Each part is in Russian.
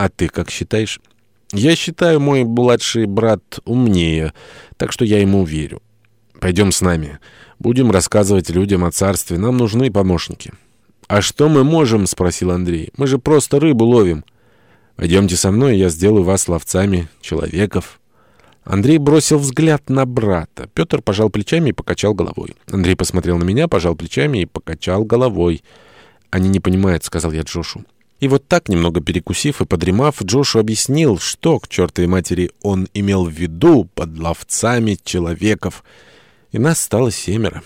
А ты как считаешь? Я считаю, мой младший брат умнее, так что я ему верю. Пойдем с нами. Будем рассказывать людям о царстве. Нам нужны помощники. «А что мы можем?» — спросил Андрей. «Мы же просто рыбу ловим». «Пойдемте со мной, я сделаю вас ловцами человеков». Андрей бросил взгляд на брата. Петр пожал плечами и покачал головой. Андрей посмотрел на меня, пожал плечами и покачал головой. «Они не понимают», — сказал я Джошу. И вот так, немного перекусив и подремав, Джошу объяснил, что, к чертовой матери, он имел в виду под ловцами человеков. И нас стало семеро.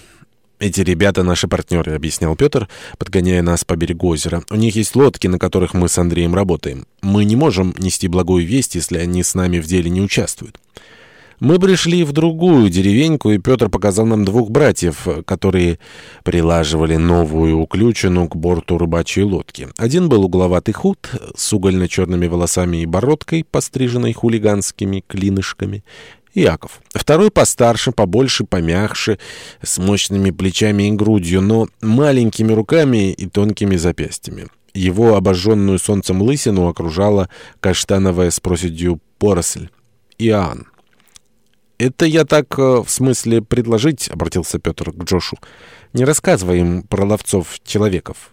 «Эти ребята наши партнеры», — объяснял Петр, подгоняя нас по берегу озера. «У них есть лодки, на которых мы с Андреем работаем. Мы не можем нести благую весть, если они с нами в деле не участвуют». Мы пришли в другую деревеньку, и Петр показал нам двух братьев, которые прилаживали новую уключину к борту рыбачьей лодки. Один был угловатый худ, с угольно-черными волосами и бородкой, постриженной хулиганскими клинышками. Яков. Второй постарше, побольше, помягче, с мощными плечами и грудью, но маленькими руками и тонкими запястьями. Его обожженную солнцем лысину окружала каштановая с проседью поросль. Иоанн. «Это я так, э, в смысле, предложить», — обратился Петр к Джошу. «Не рассказывай им про ловцов-человеков.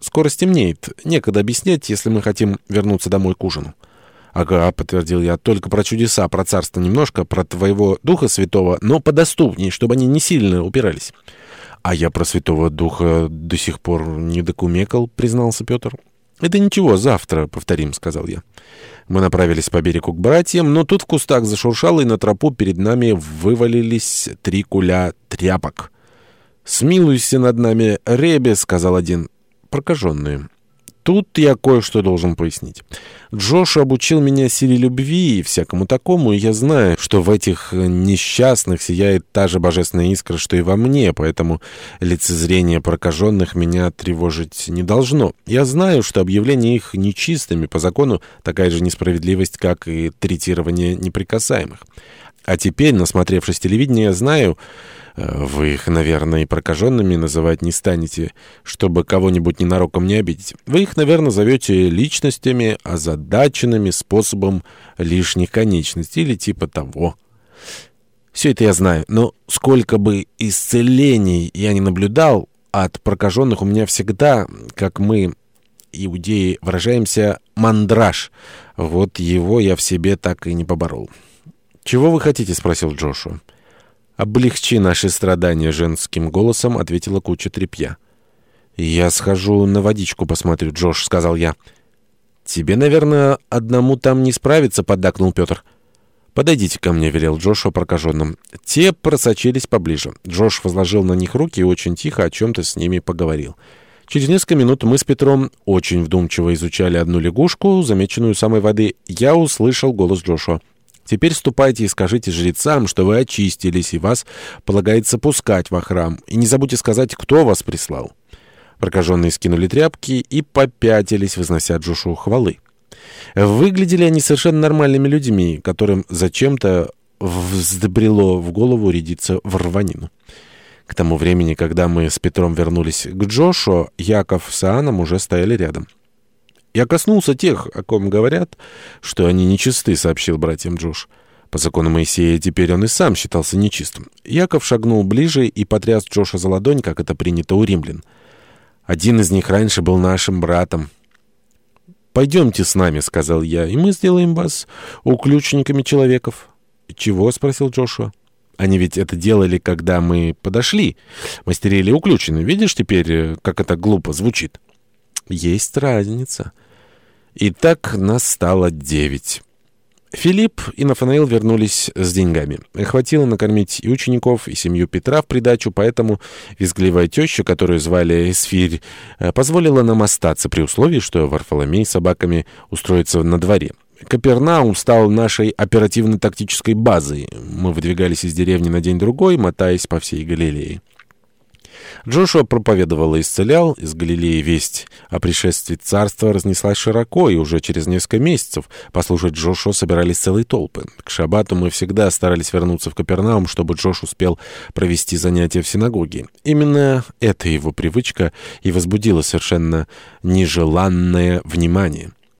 Скоро стемнеет. Некогда объяснять, если мы хотим вернуться домой к ужину». «Ага», — подтвердил я, — «только про чудеса, про царство немножко, про твоего Духа Святого, но подоступней, чтобы они не сильно упирались». «А я про Святого Духа до сих пор не докумекал», — признался Петр. «Это ничего, завтра повторим», — сказал я. Мы направились по берегу к братьям, но тут в кустах зашуршало, и на тропу перед нами вывалились три куля тряпок. «Смилуйся над нами, Ребе», — сказал один. «Прокаженные». Тут я кое-что должен пояснить. Джош обучил меня силе любви и всякому такому, и я знаю, что в этих несчастных сияет та же божественная искра, что и во мне, поэтому лицезрение прокаженных меня тревожить не должно. Я знаю, что объявление их нечистыми по закону такая же несправедливость, как и третирование неприкасаемых. А теперь, насмотревшись телевидения, знаю... Э, вы их, наверное, и прокаженными называть не станете, чтобы кого-нибудь ненароком не обидеть. Вы их, наверное, зовете личностями, озадаченными способом лишних конечностей или типа того. Все это я знаю, но сколько бы исцелений я не наблюдал, от прокаженных у меня всегда, как мы, иудеи, выражаемся, мандраж. Вот его я в себе так и не поборол. «Чего вы хотите?» — спросил Джошуа. «Облегчи наши страдания», — женским голосом ответила куча тряпья. «Я схожу на водичку посмотрю, Джош», — сказал я. «Тебе, наверное, одному там не справиться», — поддакнул Петр. «Подойдите ко мне», — велел Джошу прокаженным. Те просочились поближе. Джош возложил на них руки и очень тихо о чем-то с ними поговорил. Через несколько минут мы с Петром очень вдумчиво изучали одну лягушку, замеченную самой воды. Я услышал голос Джошуа. Теперь ступайте и скажите жрецам, что вы очистились, и вас полагается пускать во храм. И не забудьте сказать, кто вас прислал». Прокаженные скинули тряпки и попятились, вознося Джошу хвалы. Выглядели они совершенно нормальными людьми, которым зачем-то вздобрело в голову рядиться в рванину. К тому времени, когда мы с Петром вернулись к Джошу, Яков с Иоанном уже стояли рядом. «Я коснулся тех, о ком говорят, что они нечисты», — сообщил братьям Джош. По закону Моисея теперь он и сам считался нечистым. Яков шагнул ближе и потряс Джоша за ладонь, как это принято у римлян. Один из них раньше был нашим братом. «Пойдемте с нами», — сказал я, — «и мы сделаем вас уключниками человеков». «Чего?» — спросил Джошуа. «Они ведь это делали, когда мы подошли. Мастерили уключены. Видишь теперь, э, как это глупо звучит?» «Есть разница». И так нас стало девять. Филипп и Нафанаил вернулись с деньгами. Хватило накормить и учеников, и семью Петра в придачу, поэтому визгливая теща, которую звали Эсфирь, э, позволила нам остаться при условии, что Варфоломей с собаками устроится на дворе. Капернаум стал нашей оперативно-тактической базой. Мы выдвигались из деревни на день-другой, мотаясь по всей Галилее. Джошуа проповедовал и исцелял. Из Галилеи весть о пришествии царства разнеслась широко, и уже через несколько месяцев послушать Джошуа собирались целые толпы. К шаббату мы всегда старались вернуться в Капернаум, чтобы Джош успел провести занятия в синагоге. Именно эта его привычка и возбудила совершенно нежеланное внимание.